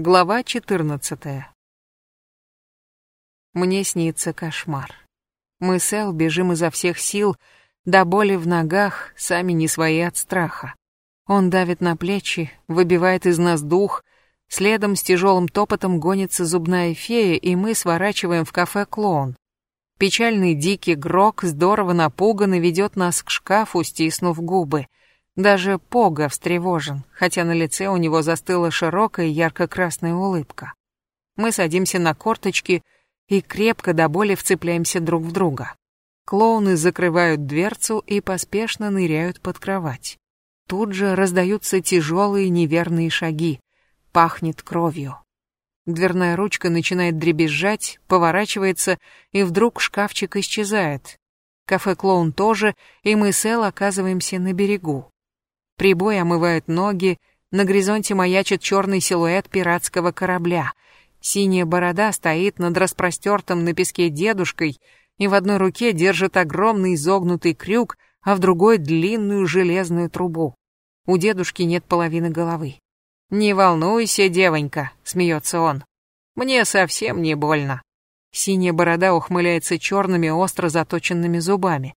Глава 14. Мне снится кошмар. Мы с Эл бежим изо всех сил, до боли в ногах, сами не свои от страха. Он давит на плечи, выбивает из нас дух, следом с тяжелым топотом гонится зубная фея, и мы сворачиваем в кафе «Клоун». Печальный дикий Грок, здорово напуган и ведет нас к шкафу, стиснув губы — даже Пога встревожен, хотя на лице у него застыла широкая ярко-красная улыбка. Мы садимся на корточки и крепко до боли вцепляемся друг в друга. Клоуны закрывают дверцу и поспешно ныряют под кровать. Тут же раздаются тяжелые неверные шаги. Пахнет кровью. Дверная ручка начинает дребезжать, поворачивается, и вдруг шкафчик исчезает. Кафе-клоун тоже, и мы с Эл оказываемся на берегу. Прибой омывает ноги, на горизонте маячит черный силуэт пиратского корабля. Синяя борода стоит над распростертым на песке дедушкой и в одной руке держит огромный изогнутый крюк, а в другой длинную железную трубу. У дедушки нет половины головы. «Не волнуйся, девонька», — смеется он. «Мне совсем не больно». Синяя борода ухмыляется черными остро заточенными зубами.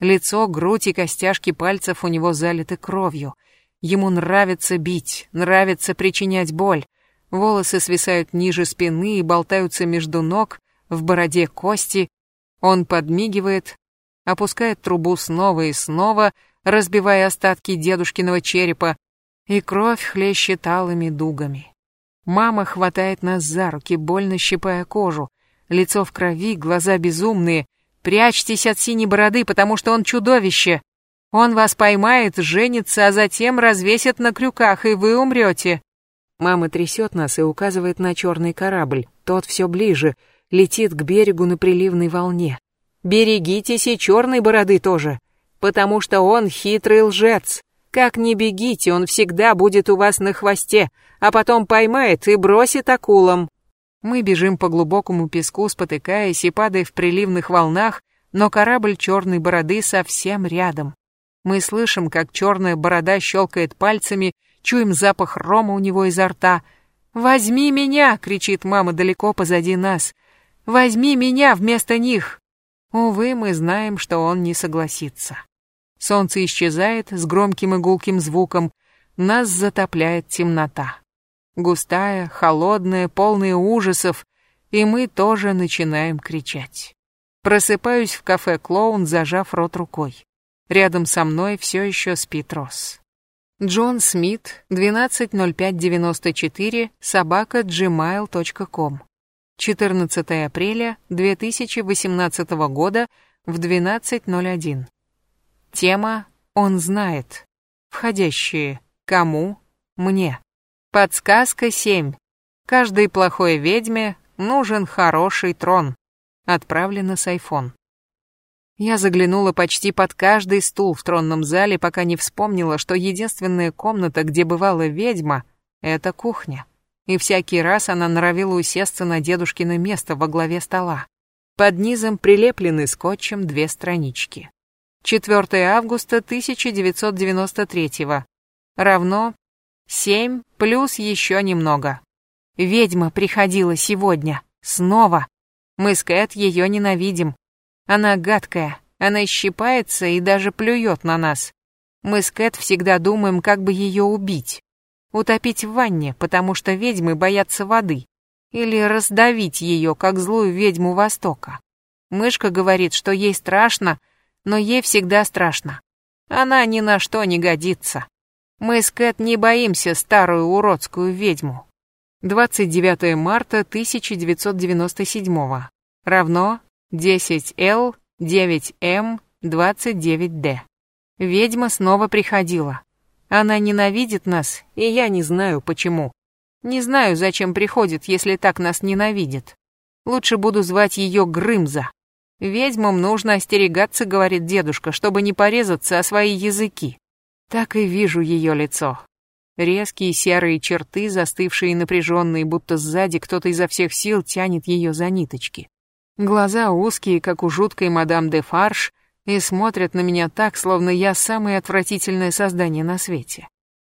Лицо, грудь и костяшки пальцев у него залиты кровью. Ему нравится бить, нравится причинять боль. Волосы свисают ниже спины и болтаются между ног, в бороде кости. Он подмигивает, опускает трубу снова и снова, разбивая остатки дедушкиного черепа, и кровь хлещет алыми дугами. Мама хватает нас за руки, больно щипая кожу. Лицо в крови, глаза безумные, Прячьтесь от синей бороды, потому что он чудовище. Он вас поймает, женится, а затем развесит на крюках, и вы умрете. Мама трясет нас и указывает на черный корабль. Тот все ближе, летит к берегу на приливной волне. Берегитесь и черной бороды тоже, потому что он хитрый лжец. Как ни бегите, он всегда будет у вас на хвосте, а потом поймает и бросит акулам. Мы бежим по глубокому песку, спотыкаясь и падая в приливных волнах, но корабль черной бороды совсем рядом. Мы слышим, как черная борода щелкает пальцами, чуем запах рома у него изо рта. «Возьми меня!» — кричит мама далеко позади нас. «Возьми меня вместо них!» Увы, мы знаем, что он не согласится. Солнце исчезает с громким и гулким звуком, нас затопляет темнота густая, холодная, полная ужасов, и мы тоже начинаем кричать. Просыпаюсь в кафе «Клоун», зажав рот рукой. Рядом со мной все еще спит Росс. Джон Смит, 12.05.94, собака gmail.com. 14 апреля 2018 года в 12.01. Тема «Он знает». Входящие. Кому? Мне. Подсказка 7. Каждой плохой ведьме нужен хороший трон. Отправлено с iPhone. Я заглянула почти под каждый стул в тронном зале, пока не вспомнила, что единственная комната, где бывала ведьма, это кухня. И всякий раз она норовила усесться на дедушкино место во главе стола. Под низом прилеплены скотчем две странички. 4 августа 1993 равно Семь плюс еще немного. Ведьма приходила сегодня. Снова. Мы с Кэт ее ненавидим. Она гадкая. Она щипается и даже плюет на нас. Мы с Кэт всегда думаем, как бы ее убить. Утопить в ванне, потому что ведьмы боятся воды. Или раздавить ее, как злую ведьму Востока. Мышка говорит, что ей страшно, но ей всегда страшно. Она ни на что не годится. Мы с Кэт не боимся старую уродскую ведьму. 29 марта 1997 равно 10L 9M 29D. Ведьма снова приходила. Она ненавидит нас, и я не знаю почему. Не знаю, зачем приходит, если так нас ненавидит. Лучше буду звать ее Грымза. Ведьмам нужно остерегаться, говорит дедушка, чтобы не порезаться о свои языки. Так и вижу ее лицо. Резкие серые черты, застывшие и напряженные, будто сзади кто-то изо всех сил тянет ее за ниточки. Глаза узкие, как у жуткой мадам де Фарш, и смотрят на меня так, словно я самое отвратительное создание на свете.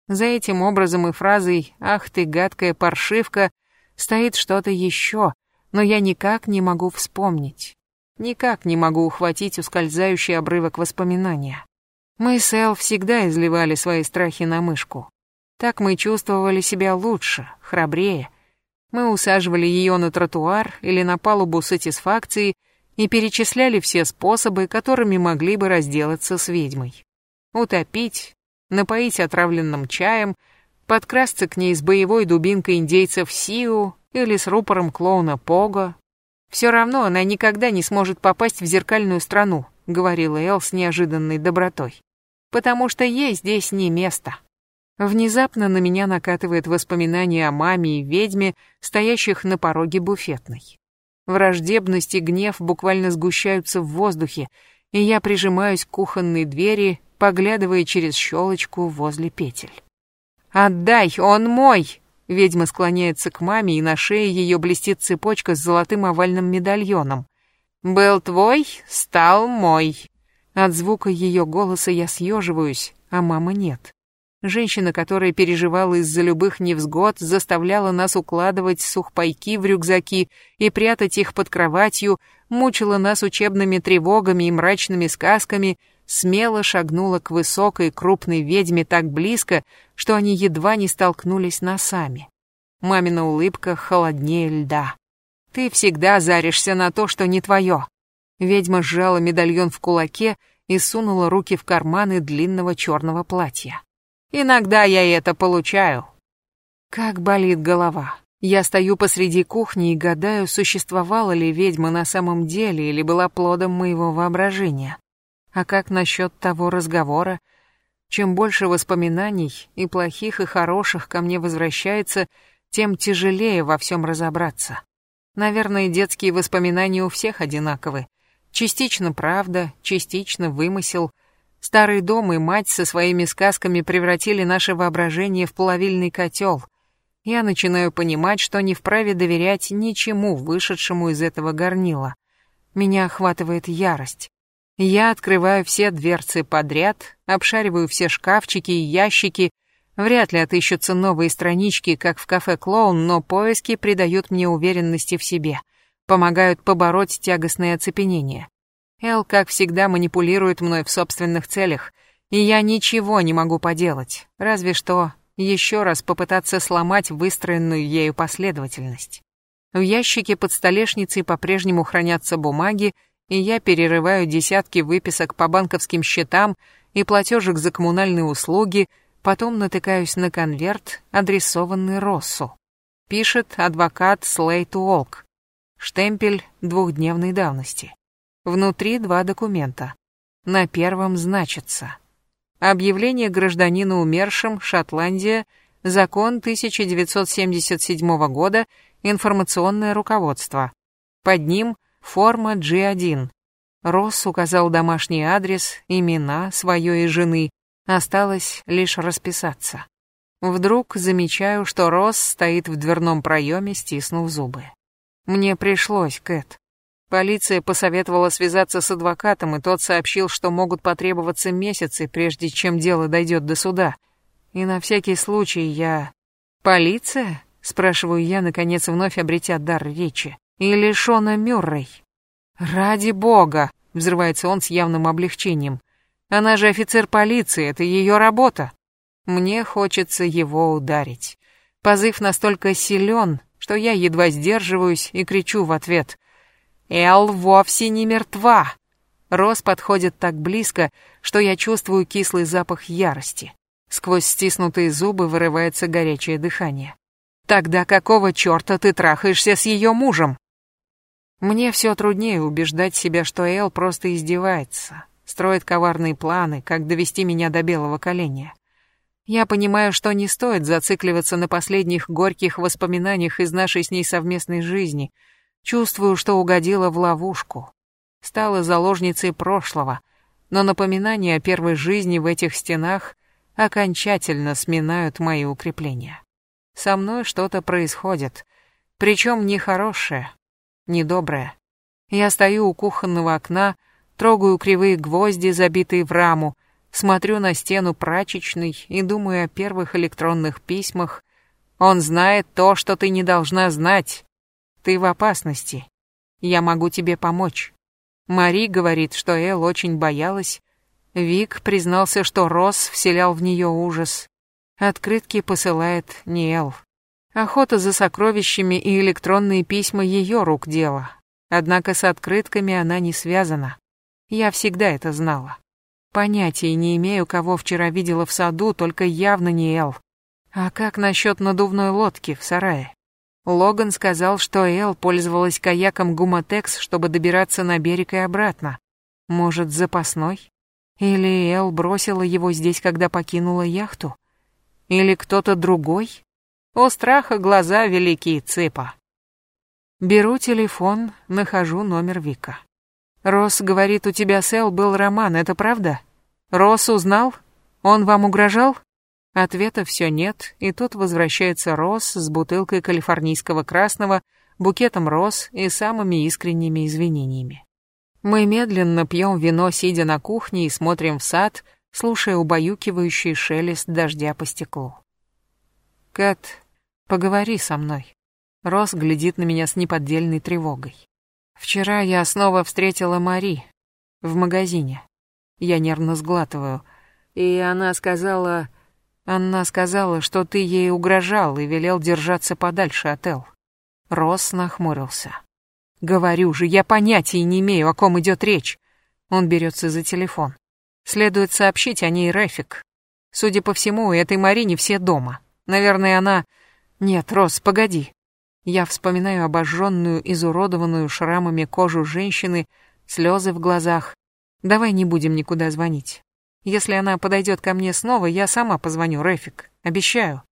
За этим образом и фразой «Ах ты, гадкая паршивка» стоит что-то еще, но я никак не могу вспомнить. Никак не могу ухватить ускользающий обрывок воспоминания. Мы с Эл всегда изливали свои страхи на мышку. Так мы чувствовали себя лучше, храбрее. Мы усаживали ее на тротуар или на палубу сатисфакции и перечисляли все способы, которыми могли бы разделаться с ведьмой. Утопить, напоить отравленным чаем, подкрасться к ней с боевой дубинкой индейцев Сиу или с рупором клоуна Пого. Все равно она никогда не сможет попасть в зеркальную страну, говорила Эл с неожиданной добротой. Потому что ей здесь не место. Внезапно на меня накатывает воспоминание о маме и ведьме, стоящих на пороге буфетной. Враждебность и гнев буквально сгущаются в воздухе, и я прижимаюсь к кухонной двери, поглядывая через щелочку возле петель. «Отдай, он мой!» Ведьма склоняется к маме, и на шее ее блестит цепочка с золотым овальным медальоном. «Был твой, стал мой». От звука ее голоса я съеживаюсь, а мама нет. Женщина, которая переживала из-за любых невзгод, заставляла нас укладывать сухпайки в рюкзаки и прятать их под кроватью, мучила нас учебными тревогами и мрачными сказками, смело шагнула к высокой крупной ведьме так близко, что они едва не столкнулись носами. Мамина улыбка холоднее льда. «Ты всегда заришься на то, что не твое». Ведьма сжала медальон в кулаке и сунула руки в карманы длинного черного платья. Иногда я это получаю. Как болит голова. Я стою посреди кухни и гадаю, существовала ли ведьма на самом деле или была плодом моего воображения. А как насчет того разговора? Чем больше воспоминаний, и плохих, и хороших, ко мне возвращается, тем тяжелее во всем разобраться. Наверное, детские воспоминания у всех одинаковы. Частично правда, частично вымысел — Старый дом и мать со своими сказками превратили наше воображение в плавильный котел. Я начинаю понимать, что не вправе доверять ничему, вышедшему из этого горнила. Меня охватывает ярость. Я открываю все дверцы подряд, обшариваю все шкафчики и ящики. Вряд ли отыщутся новые странички, как в кафе «Клоун», но поиски придают мне уверенности в себе, помогают побороть тягостное оцепенение. Эл, как всегда, манипулирует мной в собственных целях, и я ничего не могу поделать, разве что еще раз попытаться сломать выстроенную ею последовательность. В ящике под столешницей по-прежнему хранятся бумаги, и я перерываю десятки выписок по банковским счетам и платежек за коммунальные услуги, потом натыкаюсь на конверт, адресованный Россу. Пишет адвокат Слейт Уолк. Штемпель двухдневной давности. Внутри два документа. На первом значится Объявление гражданина умершим, Шотландия, закон 1977 года, информационное руководство. Под ним форма G1. Росс указал домашний адрес, имена свое и жены. Осталось лишь расписаться. Вдруг замечаю, что Росс стоит в дверном проеме, стиснув зубы. Мне пришлось, Кэт. Полиция посоветовала связаться с адвокатом, и тот сообщил, что могут потребоваться месяцы, прежде чем дело дойдет до суда. И на всякий случай я... «Полиция?» — спрашиваю я, наконец вновь обретя дар речи. «Или Шона Мюррей?» «Ради бога!» — взрывается он с явным облегчением. «Она же офицер полиции, это ее работа!» Мне хочется его ударить. Позыв настолько силен, что я едва сдерживаюсь и кричу в ответ. Эл вовсе не мертва. Рос подходит так близко, что я чувствую кислый запах ярости. Сквозь стиснутые зубы вырывается горячее дыхание. Тогда какого черта ты трахаешься с ее мужем? Мне все труднее убеждать себя, что Эл просто издевается, строит коварные планы, как довести меня до белого коленя. Я понимаю, что не стоит зацикливаться на последних горьких воспоминаниях из нашей с ней совместной жизни — Чувствую, что угодила в ловушку. Стала заложницей прошлого, но напоминания о первой жизни в этих стенах окончательно сминают мои укрепления. Со мной что-то происходит, причем нехорошее, недоброе. Я стою у кухонного окна, трогаю кривые гвозди, забитые в раму, Смотрю на стену прачечной и думаю о первых электронных письмах. Он знает то, что ты не должна знать. Ты в опасности. Я могу тебе помочь. Мари говорит, что Эл очень боялась. Вик признался, что Росс вселял в нее ужас. Открытки посылает не Эл. Охота за сокровищами и электронные письма ее рук дело. Однако с открытками она не связана. Я всегда это знала. Понятия не имею, кого вчера видела в саду, только явно не Эл. А как насчет надувной лодки в сарае? Логан сказал, что Эл пользовалась каяком Гумотекс, чтобы добираться на берег и обратно. Может, запасной? Или Эл бросила его здесь, когда покинула яхту? Или кто-то другой? У страха глаза великие, цыпа. Беру телефон, нахожу номер Вика. Росс говорит, у тебя с Эл был роман, это правда? Росс узнал? Он вам угрожал? Ответа все нет, и тут возвращается Росс с бутылкой калифорнийского красного, букетом роз и самыми искренними извинениями. Мы медленно пьем вино, сидя на кухне и смотрим в сад, слушая убаюкивающий шелест дождя по стеклу. «Кэт, поговори со мной». Росс глядит на меня с неподдельной тревогой. Вчера я снова встретила Мари в магазине. Я нервно сглатываю. И она сказала... Она сказала, что ты ей угрожал и велел держаться подальше от Эл. Росс нахмурился. Говорю же, я понятия не имею, о ком идет речь. Он берется за телефон. Следует сообщить о ней Рефик. Судя по всему, у этой Марине все дома. Наверное, она... Нет, Росс, погоди. Я вспоминаю обожженную, изуродованную шрамами кожу женщины, слезы в глазах. Давай не будем никуда звонить. Если она подойдет ко мне снова, я сама позвоню, Рефик. Обещаю.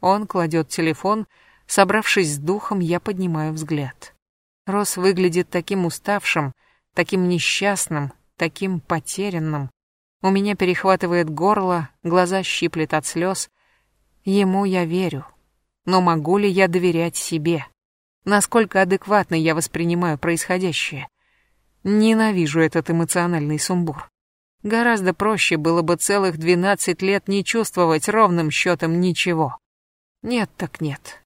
Он кладет телефон. Собравшись с духом, я поднимаю взгляд. Рос выглядит таким уставшим, таким несчастным, таким потерянным. У меня перехватывает горло, глаза щиплет от слез. Ему я верю. Но могу ли я доверять себе? Насколько адекватно я воспринимаю происходящее? Ненавижу этот эмоциональный сумбур. Гораздо проще было бы целых двенадцать лет не чувствовать ровным счетом ничего. Нет так нет,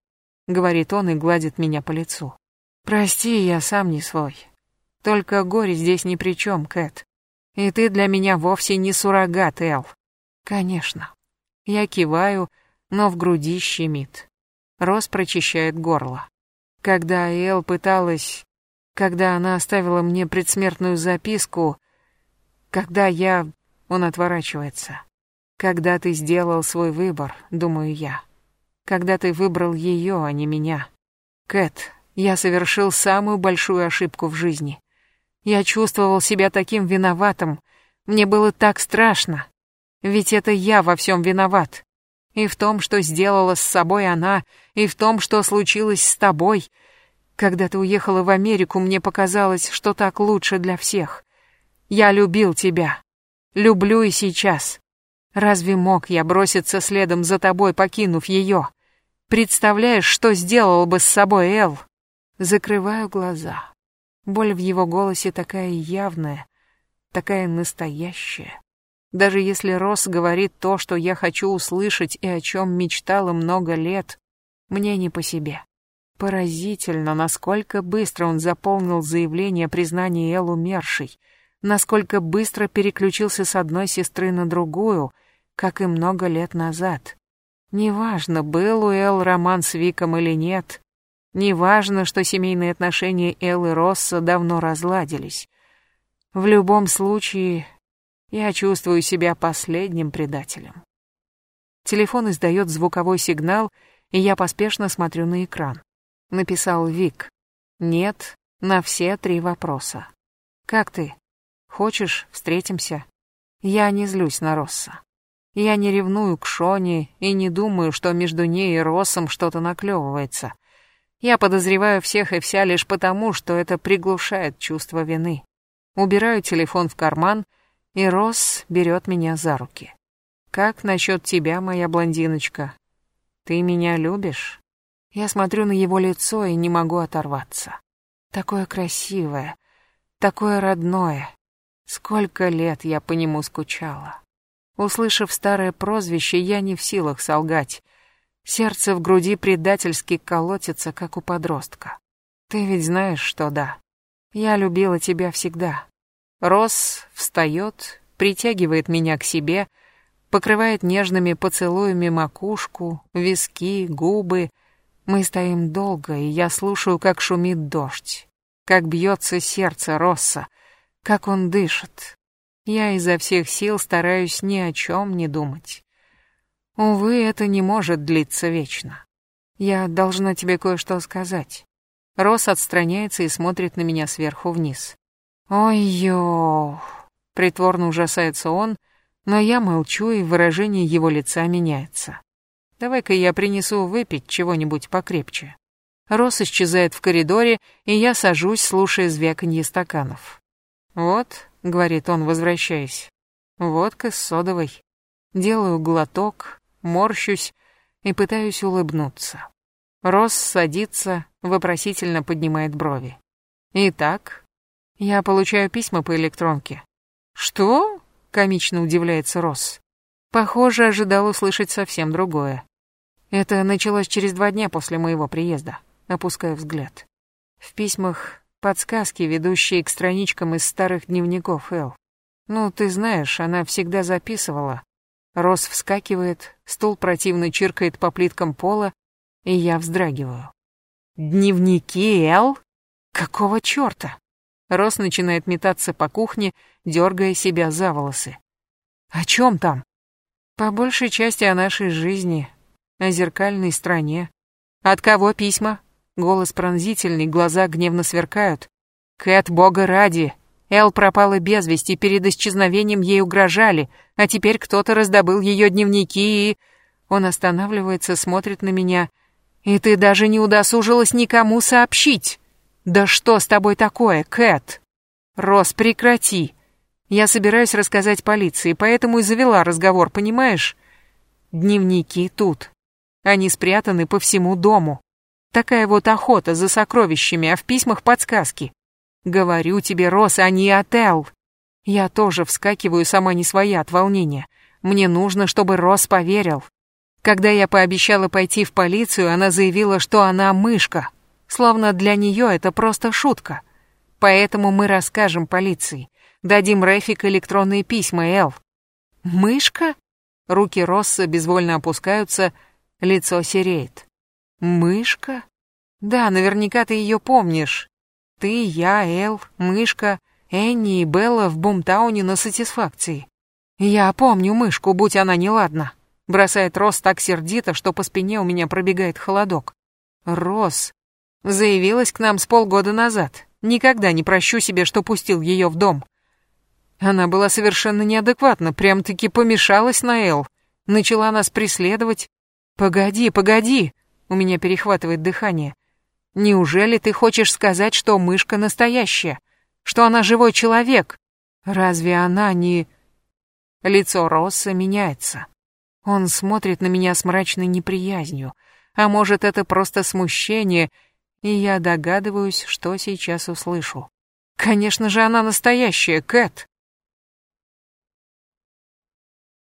говорит он и гладит меня по лицу. Прости, я сам не свой. Только горе здесь ни при чем, Кэт. И ты для меня вовсе не суррогат, Эл. Конечно. Я киваю, но в груди щемит. Рос прочищает горло. Когда Эл пыталась... Когда она оставила мне предсмертную записку... Когда я... Он отворачивается. Когда ты сделал свой выбор, думаю я. Когда ты выбрал ее, а не меня. Кэт, я совершил самую большую ошибку в жизни. Я чувствовал себя таким виноватым. Мне было так страшно. Ведь это я во всем виноват. И в том, что сделала с собой она, и в том, что случилось с тобой. Когда ты уехала в Америку, мне показалось, что так лучше для всех. Я любил тебя. Люблю и сейчас. Разве мог я броситься следом за тобой, покинув ее? Представляешь, что сделал бы с собой Эл? Закрываю глаза. Боль в его голосе такая явная, такая настоящая. Даже если Росс говорит то, что я хочу услышать и о чем мечтала много лет, мне не по себе. Поразительно, насколько быстро он заполнил заявление о признании Эл умершей, насколько быстро переключился с одной сестры на другую, как и много лет назад. Неважно, был у Эл роман с Виком или нет, неважно, что семейные отношения Эл и Росса давно разладились. В любом случае, я чувствую себя последним предателем. Телефон издает звуковой сигнал, и я поспешно смотрю на экран. Написал Вик. Нет, на все три вопроса. Как ты? Хочешь, встретимся? Я не злюсь на Росса. Я не ревную к Шоне и не думаю, что между ней и Россом что-то наклевывается. Я подозреваю всех и вся лишь потому, что это приглушает чувство вины. Убираю телефон в карман — и Росс берет меня за руки. «Как насчет тебя, моя блондиночка? Ты меня любишь?» Я смотрю на его лицо и не могу оторваться. Такое красивое, такое родное. Сколько лет я по нему скучала. Услышав старое прозвище, я не в силах солгать. Сердце в груди предательски колотится, как у подростка. Ты ведь знаешь, что да. Я любила тебя всегда. Росс встает, притягивает меня к себе, покрывает нежными поцелуями макушку, виски, губы. Мы стоим долго, и я слушаю, как шумит дождь, как бьется сердце Росса, как он дышит, я изо всех сил стараюсь ни о чем не думать. Увы, это не может длиться вечно. Я должна тебе кое-что сказать. Рос отстраняется и смотрит на меня сверху вниз. Ой-ё! Притворно ужасается он, но я молчу, и выражение его лица меняется. Давай-ка я принесу выпить чего-нибудь покрепче. Рос исчезает в коридоре, и я сажусь, слушая звяканье стаканов. Вот, — говорит он, возвращаясь. «Водка с содовой». Делаю глоток, морщусь и пытаюсь улыбнуться. Росс садится, вопросительно поднимает брови. «Итак, я получаю письма по электронке». «Что?» — комично удивляется Росс. Похоже, ожидал услышать совсем другое. Это началось через два дня после моего приезда, опуская взгляд. В письмах Подсказки, ведущие к страничкам из старых дневников Эл. Ну, ты знаешь, она всегда записывала. Рос вскакивает, стул противно чиркает по плиткам пола, и я вздрагиваю. Дневники Эл? Какого чёрта? Рос начинает метаться по кухне, дергая себя за волосы. О чем там? По большей части о нашей жизни, о зеркальной стране. От кого письма? Голос пронзительный, глаза гневно сверкают. «Кэт, бога ради! Эл пропала без вести, перед исчезновением ей угрожали, а теперь кто-то раздобыл ее дневники и...» Он останавливается, смотрит на меня. «И ты даже не удосужилась никому сообщить! Да что с тобой такое, Кэт?» «Рос, прекрати! Я собираюсь рассказать полиции, поэтому и завела разговор, понимаешь? Дневники тут. Они спрятаны по всему дому. Такая вот охота за сокровищами, а в письмах подсказки. Говорю тебе, Рос, а не отел. Я тоже вскакиваю сама не своя от волнения. Мне нужно, чтобы Рос поверил. Когда я пообещала пойти в полицию, она заявила, что она мышка. Словно для нее это просто шутка. Поэтому мы расскажем полиции. Дадим Рэфик электронные письма, Эл. Мышка? Руки Росса безвольно опускаются, лицо сереет. Мышка? Да, наверняка ты ее помнишь. Ты, я, Эл, Мышка, Энни и Белла в Бумтауне на сатисфакции. Я помню мышку, будь она неладна. Бросает Рос так сердито, что по спине у меня пробегает холодок. Рос заявилась к нам с полгода назад. Никогда не прощу себе, что пустил ее в дом. Она была совершенно неадекватна, прям-таки помешалась на Эл. Начала нас преследовать. Погоди, погоди. У меня перехватывает дыхание. Неужели ты хочешь сказать, что мышка настоящая? Что она живой человек? Разве она не... Лицо Росса меняется. Он смотрит на меня с мрачной неприязнью. А может, это просто смущение, и я догадываюсь, что сейчас услышу. Конечно же, она настоящая, Кэт.